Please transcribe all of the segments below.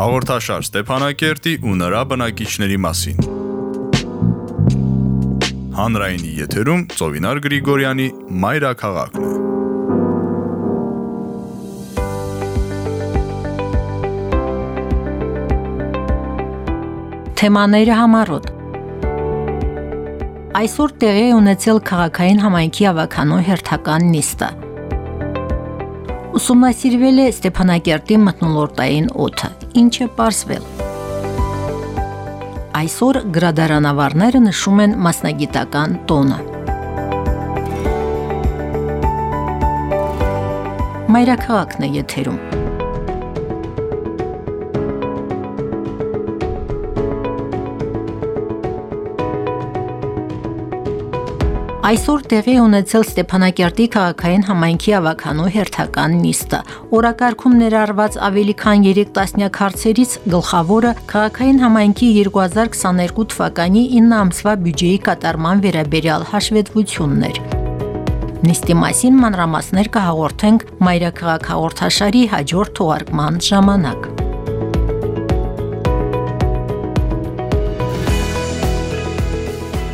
Հաղորդաշար Ստեփանակերտի ու նրա բնակիչների մասին։ Հանրայինի եթերում Ծովինար Գրիգորյանի Մայրաքաղաքն է։ Թեմաները համառոտ Այսօր տեղի ունեցել քաղաքային համայնքի ավականո հերթական նիստը։ Ուսումնասիրվել է Ստեփանակերտի մթնոլորտային օդը, ինչը ողջվել։ Այսօր գրադարանավարները նշում են մասնագիտական տոնը։ Մայրաքաղաքն է եթերում։ Այսօր տեղի ունեցել Ստեփանակերտի քաղաքային համայնքի ավականու հերթական նիստը։ Օրակարգում ներառված ավելի քան 3 տասնյակ հարցերից գլխավորը քաղաքային համայնքի 2022 թվականի 9 ամսվա բյուջեի կատարման վերաբերյալ հաշվետվությունն էր։ Նիստի մասին մանրամասներ կհաղորդենք Մայրաքաղաք հաղորդաշարի հաջորդ թողարկման ժամանակ։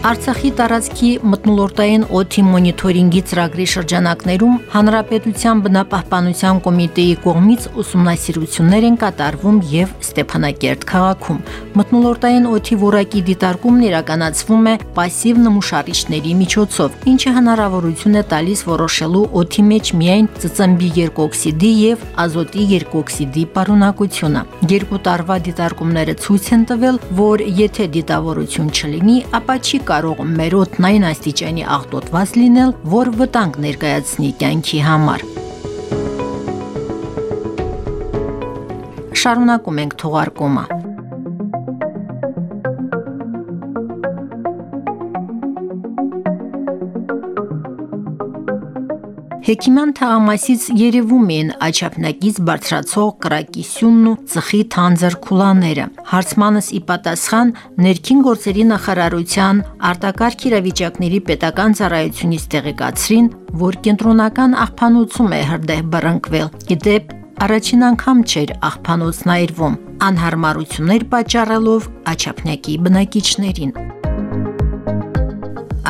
Արցախի տարածքի մտնոլորտային օթի մոնիթորինգի ծրագրի շրջանակներում Հանրապետության բնապահպանության կոմիտեի կողմից ուսումնասիրություններ են կատարվում եւ Ստեփանակերտ քաղաքում։ Մտնոլորտային օթի որակի դիտարկումն իրականացվում է пассив նմուշարիչների միջոցով, ինչը հնարավորություն է տալիս որոշելու օթի մեջ միայն ծծմբի երկօքսիդի եւ ազոտի երկօքսիդի պարունակությունը։ Երկու տարվա դիտարկումները ցույց են տվել, որ եթե դիտավորություն չլինի, ապա չի կարող մեր օտնային աստիճանի աղտոտված լինել, որ վտանգ ներկայացնի կյանքի համար։ Շարունակում ենք թողարկումը։ Հեքիման թաղամասից երևում են աչափնակից բարձրացող կրակի սյունն ու ծխի թանձր քուլաները։ Հարցմանս ի պատասխան ներքին գործերի նախարարության արտակարգ իրավիճակների պետական ծառայությունից տեղեկացրին, որ կենտրոնական աղբանոցում է հրդեհ բռնկվել։ Գիտեպ առաջին անգամ չէր աղբանոցն այրվում, անհարմարություններ պատճառելով աչափնակի բնակիչներին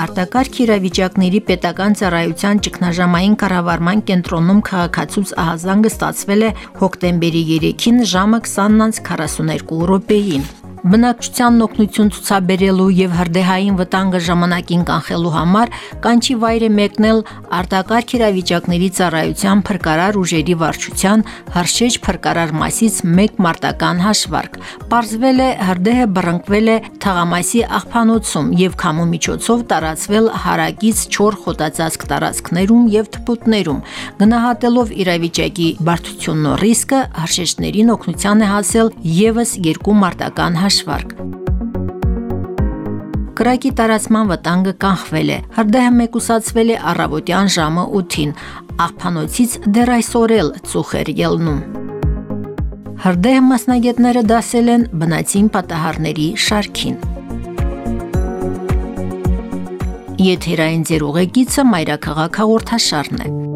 արտակարգ իրավիճակների պետական ծառայության ճգնաժամային կառավարման կենտրոնում քաղաքացուց ահազանգը ստացվել է հոկտեմբերի 3-ին ժամը 20:42 րոպեին։ Բնակչությանն օգնություն ցուցաբերելու եւ հրդեհային վտանգը ժամանակին կանխելու համար կանչի վայր է մեկնել արտակարգ իրավիճակների ծառայության փրկարար ուժերի վարչության հրշեջ փրկարար մասից մեկ մարտական հաշվարկ։ Պարզվել է հրդեհը բռնկվել է թաղամասի աղբանոցում եւ քամու միջոցով տարածվել հարակից 4 խոտածածկ տարածքներում եւ թփուտներում։ Գնահատելով իրավիճակի բարդությունն ու ռիսկը, հրշեջներին օգնության է հասել եւս երկու մարտական հաշվարկ հաշվարկ։ Կրակի տարածման վտանգը կանխվել է։ Հրդեհը մեկուսացվել է առավոտյան ժամը 8-ին։ Աղբանոցից դեռ այսօր էլ ծուխ էր ելնում։ Հրդեհ մասնագետները դասել են բնացին պատահարների շարքին։ Եթերային ձեր ուղեկիցը Մայրաքաղաք հաղորդաշարն է։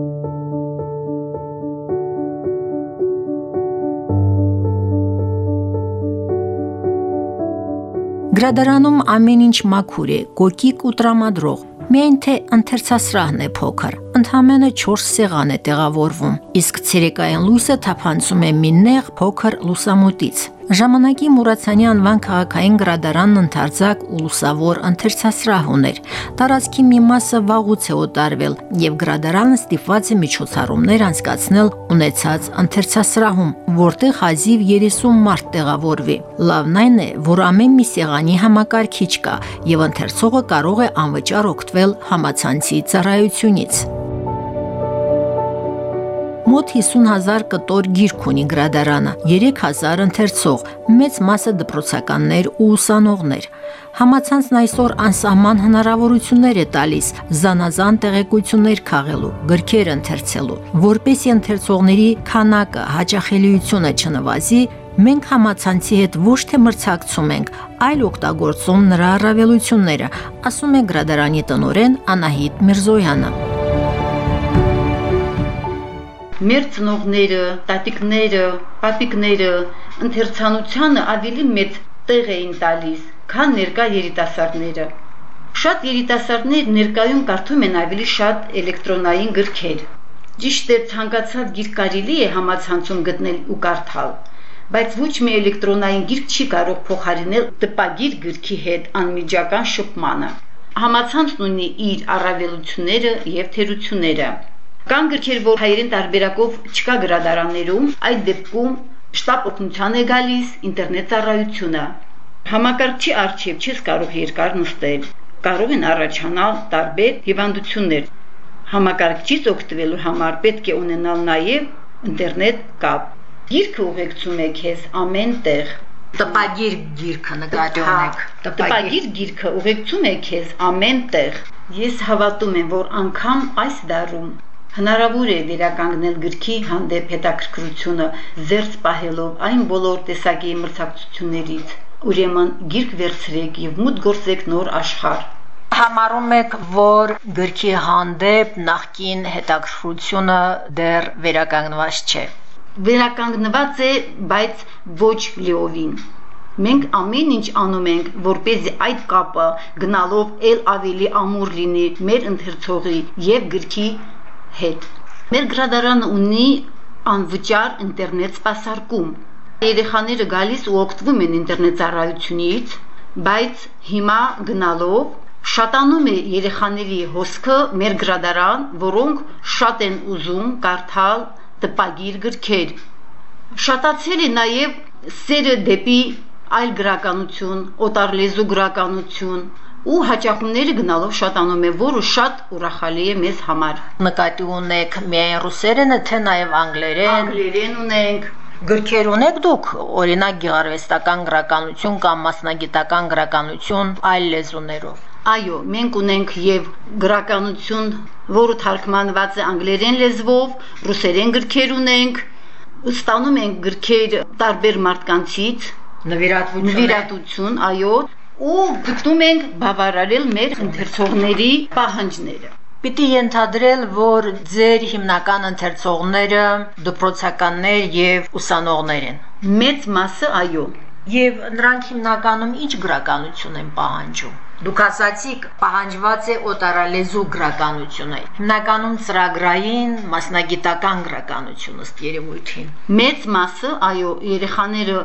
Գրադարանում ամեն ինչ մաքուր է, կոկիկ ու տրամադրող։ Միայն թե ընթերցասրահն է փոքր։ Ընդհանրապես 4 սեղան է տեղավորվում, իսկ ցերեկային լույսը թափանցում է մի նեղ փոքր լուսամուտից։ Ժամանակի Մուրացյանի անվան քաղաքային գրադարանն ընդարձակ ու լուսավոր ընթերցասրահ ուներ։ Տարածքի մի մասը վաղուց է օտարվել եւ գրադարանը ստիպված է միջոցառումներ անցկացնել ունեցած ընթերցասրահում, որտեղ հազիվ 30 մարդ տեղավորվի։ Լավն այն է, որ ամեն մի սեղանի համակարգիչ կա եւ ընթերցողը կարող է անվճար օգտվել համացանցի ծառայությունից։ Մոտ 50000 կտոր գիրք ունի գրադարանը, 3000 ընթերցող, մեծ մասը դպրոցականներ ու ուսանողներ։ Համացանցն այսօր անսահման հնարավորություններ է տալիս զանազան տեղեկություններ քաղելու, գրքեր ընթերցելու, որպեսի ընթերցողների քանակը, հաճախելիությունը չնվազի, մենք համացանցի հետ ոչ թե մրցակցում ենք, այլ օգտագործում նրա առավելությունները, ասում է գրադարանի տնորեն Անահիտ Միրզոյանը մեր ծնողները, տատիկները, պապիկները ընթերցանությանը ավելի մեծ տեղ էին տալիս, քան ներկա երիտասարդները։ Շատ երիտասարդներ ներկայում կարդում են ավելի շատ էլեկտրոնային գրքեր։ Ճիշտ է, ցանկացած գիրք կարելի է համացանցում գտնել ու կարդալ, բայց ոչ մի էլեկտրոնային գիրք չի կարող փոխարինել տպագիր գրքի հետ անմիջական շփմանը։ Համացանցն ունի իր առավելությունները եւ թերությունները։ Կան գրքեր, որ հայերեն տարբերակով չկա գրադարաններում, այդ դեպքում շտապ օգնության է գալիս ինտերնետ ծառայությունը։ Համակարգչի արխիվ չես կարող երկար նստել։ Կարող են առաջանալ տարբեր հիվանդություններ։ Համակարգչից օգտվելու համար պետք է ունենալ նաև ինտերնետ կապ։ Գիրքը ուղեկցում է քեզ ամեն տեղ։ Տպագիր գիրքը նկատի ունեք։ Տպագիր գիրքը ուղեկցում է քեզ ամեն տեղ։ Ես հավատում եմ, որ անգամ այս դարում Հնարավոր է վերականգնել գրքի հանդեպ հետաքրքրությունը զերծ պահելով այն բոլոր տեսակի մրցակցություններից։ Ուրեմն գիրք վերցրեք եւ մուտ գործեք նոր աշխարհ։ Համարում եք, որ գրքի հանդեպ նախկին հետաքրքրությունը դեռ վերականգնված չէ։ Վերականգնված է, բայց ոչ լիովին։ Մենք ամեն ինչ անում ենք, որպեսզի այդ կապը գնալով ել ավելի ամուր լինի մեր ընթերցողի եւ գրքի հետ։ Մեր գրադարանը ունի անվճար ինտերնետ սպասարկում։ Երեխաները գալիս ու օգտվում են ինտերնետ ծառայությունից, բայց հիմա գնալով շատանում է երեխաների հոսքը մեր գրադարան, որոնք շատ են ուզում կարդալ տպագիր գրքեր։ Շատացել է նաև սերը դեպի այլ գրականություն, օտար լեզու գրականություն, ու հաճախումները գնալով շատանում է, որը շատ ուրախալի է մեզ համար։ Նկատի ունեք միայն ռուսերենը, թե նաև անգլերեն։ Անգլերեն ունենք, Գրքեր ունեք դուք, օրինակ գեղարվեստական գրականություն կամ մասնագիտական գրականություն այլ լեզուներով։ Այո, մենք ունենք եւ գրականություն, որը թարգմանված է անգլերեն լեզվով, ռուսերեն գրքեր ունենք, ստանում ենք գրքեր տարբեր մարդկանցից, նվիրատվություն, նվիրատություն, այո, ու գտնում ենք բավարարել մեր ընթերցողների պահանջները։ Պիտի ենթադրել, որ ձեր հիմնական ընթերցողները դպրոցականներ եւ ուսանողներ են։ Մեծ մասը այո։ Եվ նրանք հիմնականում ինչ գրականություն են պահանջում։ Դուք ասացիք, պահանջված է օտարալեզու գրականությունը։ Հիմնականում ծրագրային, մասնագիտական գրականություն ըստ երևույթին։ Մեծ մասը, այո, երեխաները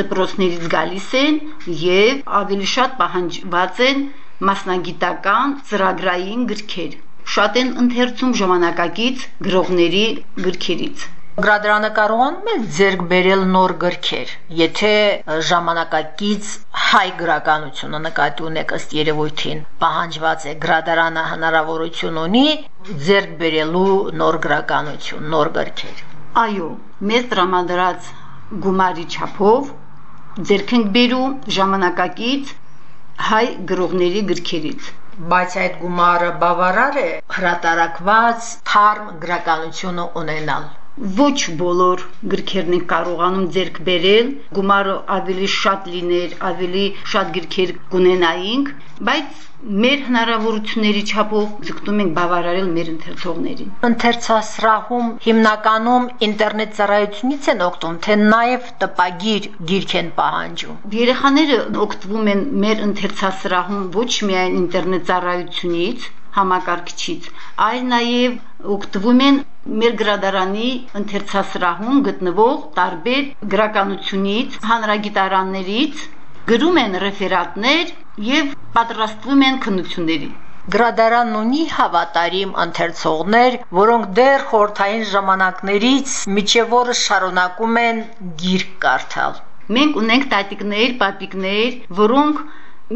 դպրոցներից գալիս են եւ ավելի շատ պահանջված են մասնագիտական ծրագրային գրքեր։ Շատ են ընթերցում ժամանակակից գրողների գրքերից։ Գրադարանը կարողանում է ձեռք բերել նոր գրքեր, եթե ժամանակակից հայ գրականությունը նկատի ունեք ըստ երևույթին, պահանջված է գրադարանը հնարավորություն ունի ձեռք բերելու նոր գրականություն, նոր գրքեր։ Այո, մեծ տրամադրած գումարի չափով ձեռք ենք բերում ժամանակակից հայ գրողների գրքերից բայց այդ գումարը բավարար է հրատարակված թարմ գրականությունը ունենալ ոչ բոլոր գրքերն են կարողանում ձեռք բերել, գումարը ավելի շատ լիներ, ավելի շատ գրքեր կունենայինք, բայց մեր հնարավորությունների չափով ձգտում ենք բավարարել մեր ընթերցողներին։ Ընթերցասրահում հիմնականում ինտերնետ ծառայությունից են օգտվում, թե նաև տպագիր գիրք են պահանջում։ Երեխաները օգտվում են մեր ընթերցասրահում ոչ միայն ինտերնետ ծառայությունից, համակարգչից, այլ նաև օգտվում են մեր գրադարանի ընթերցասրահում գտնվող տարբեր գրականությունից, հանրագիտարաններից, գրում են ռեֆերատներ եւ պատրաստվում են քննությունների։ Գրադարանն ունի հավատարիմ ընթերցողներ, որոնք դեռ խորթային ժամանակներից միջև օրը շարունակում են գիրք կարդալ։ Մենք ունենք տատիկներ, պապիկներ, որոնք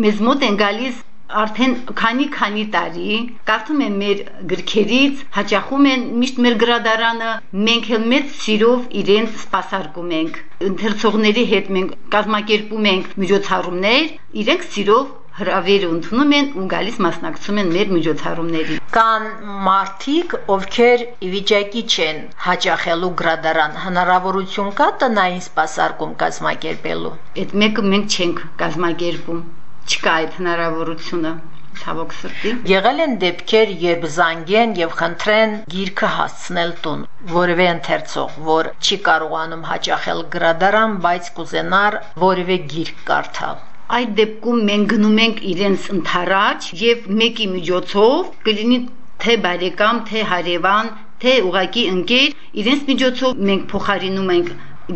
մեզ մոտ են գալիս արդեն քանի-քանի տարի կարդում են մեր գրքերից, հաճախում են միշտ մեր գրադարանը, մենք էլ մեծ սիրով իրենց սպասարկում ենք։ Ընթերցողների հետ մենք կազմակերպում ենք միջոցառումներ, իրենք սիրով հրավերը ընդունում են ու գալիս մասնակցում են մեր միջոցառումների։ Կան մարդիկ, ովքեր վիճակի չեն հաճախելու գրադարան, հնարավորություն կա տնային սպասարկում կազմակերպելու։ Այդ մեկը մենք չենք կազմակերպում չկա այդ հնարավորությունը։ ցավոք սրտի։ Եղել են դեպքեր, երբ զանգեն եւ խնդրեն գիրքը հասցնել տուն։ Որևէ ընթերցող, որ չի կարողանում հաճախել գրադարան, բայց կուզենար որևէ գիրք կարդալ։ Այդ դեպքում մենք գնում ենք իրենց ընթരാճ եւ մեկի միջոցով կլինի թե բարեկամ, թե հարևան, թե ուղակի ընկեր, իրենց միջոցով մենք փոխարինում ենք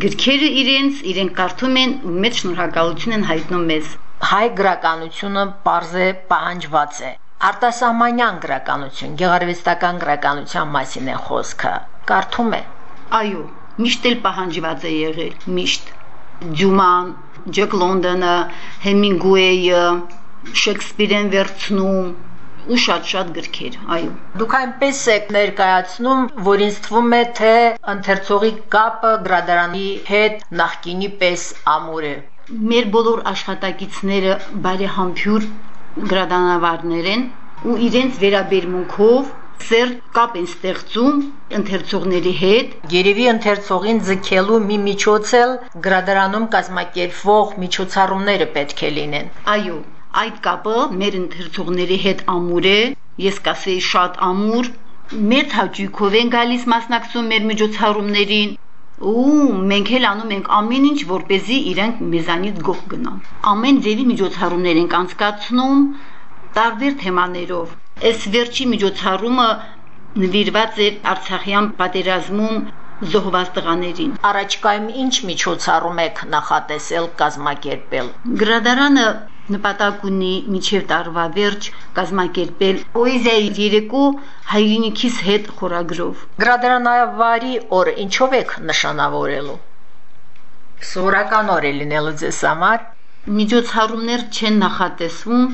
գրքերը իրենց, իրենք կարդում են ու մեծ շնորհակալություն են հայտնում մեզ հայ գրականությունը է պահանջված է արտասահմանյան գրականություն գեղարվեստական գրականության մասին է խոսքը կարդում է. Այո միշտ էլ պահանջված է եղել միշտ Դյուման, Ջեք Լոնդոնը, Հեմինգուեյը, Շեքսպիրեն վերցնում ու շատ-շատ գրքեր, այո։ Դուք այնպես եք ներկայացնում, որ ինձ թվում է, թե ընթերցողի կապը գրադարանի հետ նախկինի պես ամուր է մեր բոլոր աշխատակիցները բարեհամբյուր գրադանավարներ են ու իրենց վերաբերմունքով սեր կապ են ստեղծում ընթերցողների հետ։ Երևի ընթերցողին ձգելու մի միջոց էլ գրադարանում կազմակերպվող միջոցառումները պետք է լինեն։ Այո, այդ կապը մեր ընթերցողների հետ ամուր է, ես կասեի շատ ամուր։ Մեր հաճույքով են գալիս մասնակցում մեր միջոցառումներին ու մենք էլ անում ենք ամեն ինչ, որ เป զի իրենք մեզանից գող գնան։ Ամեն ձևի միջոցառումներ ենք անցկացնում տարբեր թեմաներով։ Այս վերջի միջոցառումը նվիրված էր Արցախյան պատերազմում զոհված տղաներին։ Առաջկայում ինչ միջոցառում եք նախատեսել կազմակերպել։ Գրադարանը նպատակ ունի միջև տարվա վերջ կազմակերպել պոեզիայի երեկո հայրենիքիս հետ խորագրով։ Գրադարանավարի օր ինչով եք նշանավորելու։ Սովորական օր է լինելու ձեզ համար։ Միջոցառումներ չեն նախատեսվում,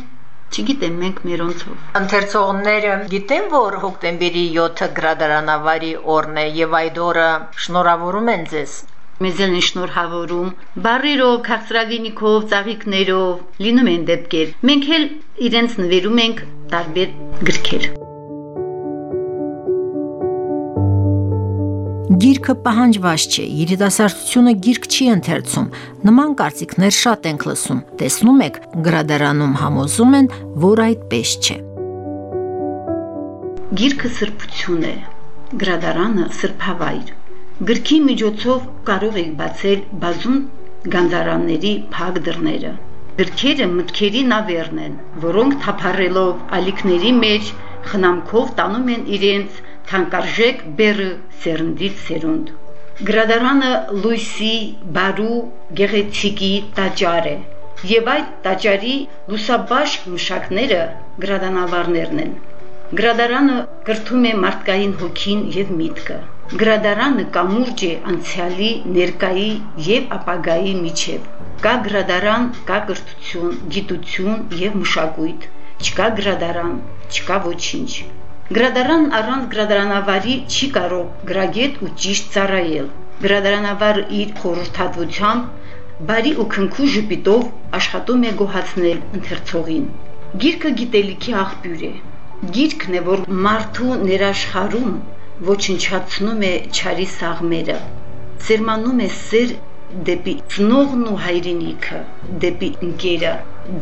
չգիտեմ մենք մերոնցով։ Ընթերցողները գիտեն, որ հոկտեմբերի 7-ը գրադարանավարի օրն է եւ այդ օրը շնորհավորում են ձեզ մեզ են շնորհավորում բարերով, քաղցրավինիքով, ծաղիկներով լինում են դեպքեր։ Մենք էլ իրենց նվերում ենք տարբեր գրքեր։ Գիրքը պահանջված չէ, երիտասարդությունը գիրք չի ընթերցում։ Նման կարծիքներ շատ ենք լսում։ Տեսնում եք, գրադարանում համոզում են, որ այդպես չէ։ Գիրքը սրբություն է, գրադարանը սրբավայր Գրքի միջոցով կարող եք բացել բազում գանձարանների փակ դռները։ Գրքերը մտքերի նավերն են, որոնք թափառելով ալիքների մեջ խնամքով տանում են իրենց թանկարժեք բերը սերնդից սերունդ։ Գրադարանը լույսի, բարու, գեղեցիկի տաճար է, եւ այդ տաճարի լուսաբաշ մշակները գրադանավարներն են։ Գրադարանը կրթում է մարդկային հոգին եւ միտքը։ Գրադարանը կամուրջ է անցյալի, ներկայի եւ ապագայի միջև։ Կա գրադարան, կա կրթություն, գիտություն եւ մշակույթ։ Չկա գրադարան, չկա ոչինչ։ Գրադարան առանց գրադարանավարի չի կարող գրագետ ու ճիշտ ծառայել։ Գրադարանավարը իր խորհրդատվությամբ բարի ու քնքու ժպիտով աշխատում է գոհացնել ընթերցողին։ Գիրքը գիտելիքի աղբյուր է։ Գիրքն է, որ մարդու ներաշխարում ոչնչացնում է ճարի սաղմերը, սերմանում է սեր դեպի ծնողն ու հայրենիքը, դեպի ընկերը,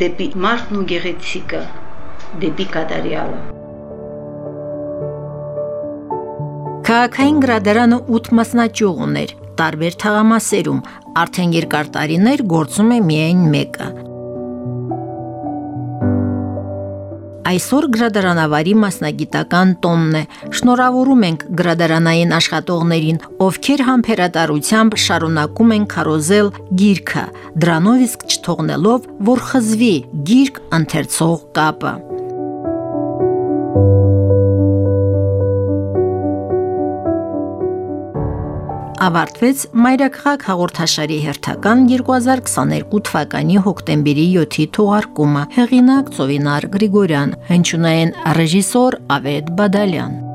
դեպի մարդն ու գեղեցիկը, դեպի կատարյալը։ Քաղաքային գրադարանը 8 մասնաճյուղ ուներ, տարբեր թաղամասերում, արդեն երկար տարիներ գործում է միայն մեկը։ այսօր գրադարանավարի մասնագիտական տոնն է։ Շնորհավորում ենք գրադարանային աշխատողներին, ովքեր համբերատարությամբ շարունակում են քարոզել գիրքը, դրանով իսկ չթողնելով, որ խզվի գիրք ընթերցող կապը։ ավարտվեց Մայրաքաղաք հաղորդաշարի հերթական 2022 թվականի հոկտեմբերի 7-ի թողարկումը։ Հեղինակ Ծովինար Գրիգորյան, հնչյունային ռեժիսոր Ավետ Բադալյան։